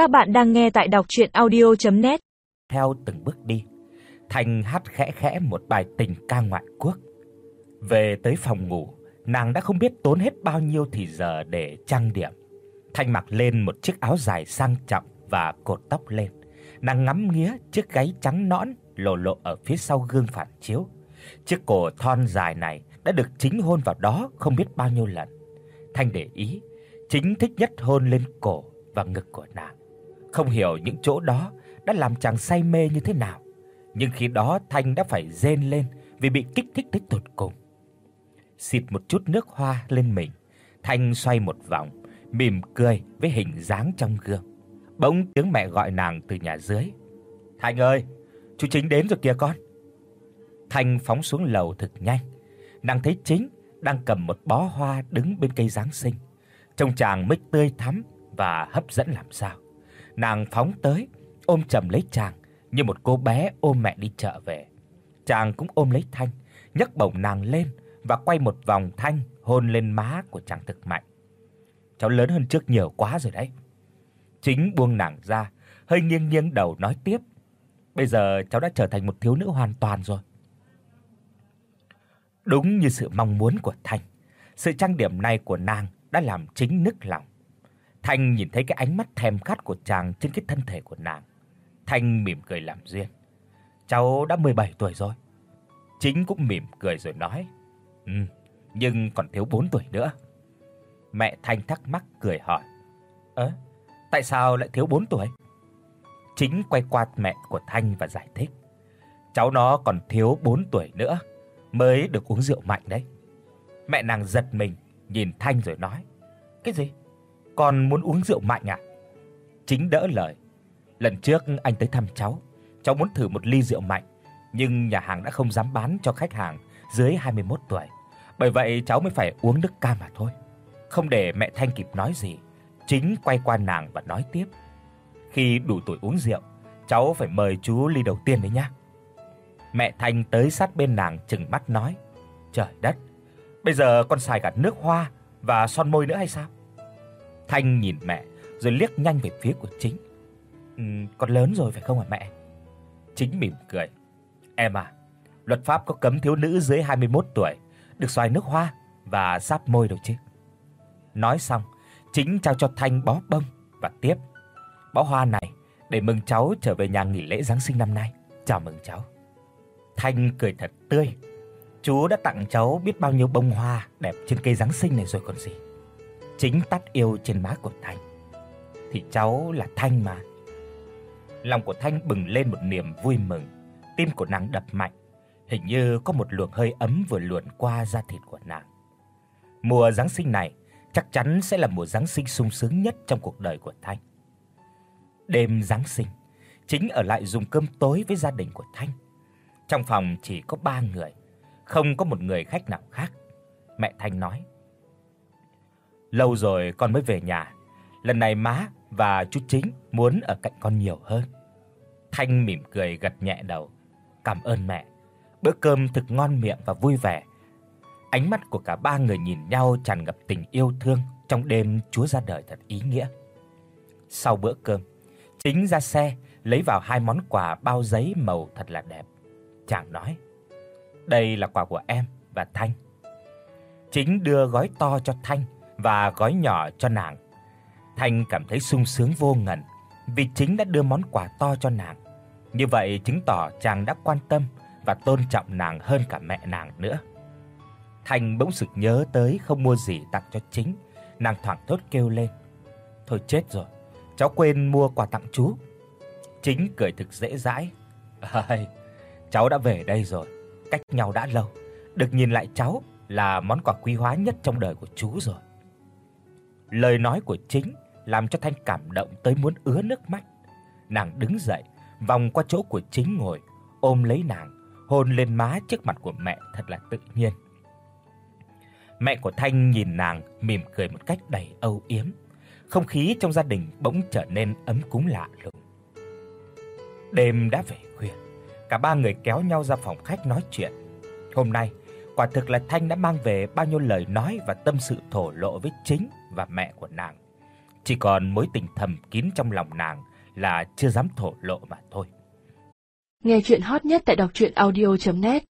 Các bạn đang nghe tại đọc audio net Theo từng bước đi, Thành hát khẽ khẽ một bài tình ca ngoại quốc. Về tới phòng ngủ, nàng đã không biết tốn hết bao nhiêu thì giờ để trang điểm. Thanh mặc lên một chiếc áo dài sang trọng và cột tóc lên. Nàng ngắm nghía chiếc gáy trắng nõn lộ lộ ở phía sau gương phản chiếu. Chiếc cổ thon dài này đã được chính hôn vào đó không biết bao nhiêu lần. Thanh để ý, chính thích nhất hôn lên cổ và ngực của nàng. Không hiểu những chỗ đó đã làm chàng say mê như thế nào, nhưng khi đó Thanh đã phải rên lên vì bị kích thích tới tột cùng. Xịt một chút nước hoa lên mình, Thanh xoay một vòng, mỉm cười với hình dáng trong gương. Bỗng tiếng mẹ gọi nàng từ nhà dưới. "Thanh ơi, chú Chính đến rồi kìa con." Thanh phóng xuống lầu thật nhanh. Nàng thấy Chính đang cầm một bó hoa đứng bên cây giáng sinh. Trông chàng mới tươi thắm và hấp dẫn làm sao. Nàng phóng tới, ôm chầm lấy chàng như một cô bé ôm mẹ đi chợ về. Chàng cũng ôm lấy Thanh, nhấc bổng nàng lên và quay một vòng Thanh hôn lên má của chàng thực mạnh. Cháu lớn hơn trước nhiều quá rồi đấy. Chính buông nàng ra, hơi nghiêng nghiêng đầu nói tiếp. Bây giờ cháu đã trở thành một thiếu nữ hoàn toàn rồi. Đúng như sự mong muốn của Thanh, sự trang điểm này của nàng đã làm chính nức lòng. Thanh nhìn thấy cái ánh mắt thèm khát của chàng trên cái thân thể của nàng. Thanh mỉm cười làm duyên. Cháu đã 17 tuổi rồi. Chính cũng mỉm cười rồi nói, "Ừ, nhưng còn thiếu 4 tuổi nữa." Mẹ Thanh thắc mắc cười hỏi, "Ơ, tại sao lại thiếu 4 tuổi?" Chính quay qua mẹ của Thanh và giải thích, "Cháu nó còn thiếu 4 tuổi nữa mới được uống rượu mạnh đấy." Mẹ nàng giật mình, nhìn Thanh rồi nói, "Cái gì? Con muốn uống rượu mạnh à?" Chính đỡ lời, "Lần trước anh tới thăm cháu, cháu muốn thử một ly rượu mạnh, nhưng nhà hàng đã không dám bán cho khách hàng dưới 21 tuổi. Bởi vậy cháu mới phải uống nước cam mà thôi." Không để mẹ Thanh kịp nói gì, chính quay qua nàng và nói tiếp, "Khi đủ tuổi uống rượu, cháu phải mời chú ly đầu tiên đấy nhá." Mẹ Thanh tới sát bên nàng trừng mắt nói, "Trời đất, bây giờ con xài cả nước hoa và son môi nữa hay sao?" Thanh nhìn mẹ rồi liếc nhanh về phía của Chính. "Ừ, con lớn rồi phải không hả mẹ?" Chính mỉm cười. "Em à, luật pháp có cấm thiếu nữ dưới 21 tuổi được xoài nước hoa và sáp môi đâu chứ." Nói xong, Chính trao cho Thanh bó bông và tiếp. "Bó hoa này để mừng cháu trở về nhà nghỉ lễ giáng sinh năm nay. Chào mừng cháu." Thanh cười thật tươi. Chú đã tặng cháu biết bao nhiêu bông hoa đẹp trên cây giáng sinh này rồi còn gì. Chính tát yêu trên má của Thanh. Thì cháu là Thanh mà. Lòng của Thanh bừng lên một niềm vui mừng, tim của nàng đập mạnh, hình như có một luồng hơi ấm vừa luồn qua da thịt của nàng. Mùa giáng sinh này chắc chắn sẽ là mùa giáng sinh sung sướng nhất trong cuộc đời của Thanh. Đêm giáng sinh, chính ở lại dùng cơm tối với gia đình của Thanh. Trong phòng chỉ có 3 người, không có một người khách nào khác. Mẹ Thanh nói: "Lâu rồi con mới về nhà, lần này má và chú Chính muốn ở cạnh con nhiều hơn." Thanh mỉm cười gật nhẹ đầu. "Cảm ơn mẹ." Bữa cơm thực ngon miệng và vui vẻ. Ánh mắt của cả ba người nhìn nhau tràn ngập tình yêu thương trong đêm Chúa ra đời thật ý nghĩa. Sau bữa cơm, Chính ra xe lấy vào hai món quà bao giấy màu thật là đẹp. Chàng nói: "Đây là quà của em và Thanh." Chính đưa gói to cho Thanh và gói nhỏ cho nàng. Thanh cảm thấy sung sướng vô ngần vì chính đã đưa món quà to cho nàng. Như vậy chứng tỏ chàng đã quan tâm và tôn trọng nàng hơn cả mẹ nàng nữa. Thanh bỗng sực nhớ tới không mua gì tặng cho chính, nàng thoảng thốt kêu lên: "Thôi chết rồi, cháu quên mua quà tặng chú." Chính cười thực dễ dãi: "Ai, cháu đã về đây rồi, cách nhau đã lâu, được nhìn lại cháu là món quà quý hóa nhất trong đời của chú rồi." Lời nói của chính làm cho Thanh cảm động tới muốn ứa nước mắt. Nàng đứng dậy, vòng qua chỗ của chính ngồi, ôm lấy nàng, hôn lên má trước mặt của mẹ thật là tự nhiên. Mẹ của Thanh nhìn nàng mỉm cười một cách đầy âu yếm. Không khí trong gia đình bỗng trở nên ấm cúng lạ lùng. Đêm đã về khuya, cả ba người kéo nhau ra phòng khách nói chuyện. Hôm nay, quả thực là Thanh đã mang về bao nhiêu lời nói và tâm sự thổ lộ với chính và mẹ của nàng. chỉ còn mối tình thầm kín trong lòng nàng là chưa dám thổ lộ mà thôi. Nghe truyện hot nhất tại doctruyenaudio.net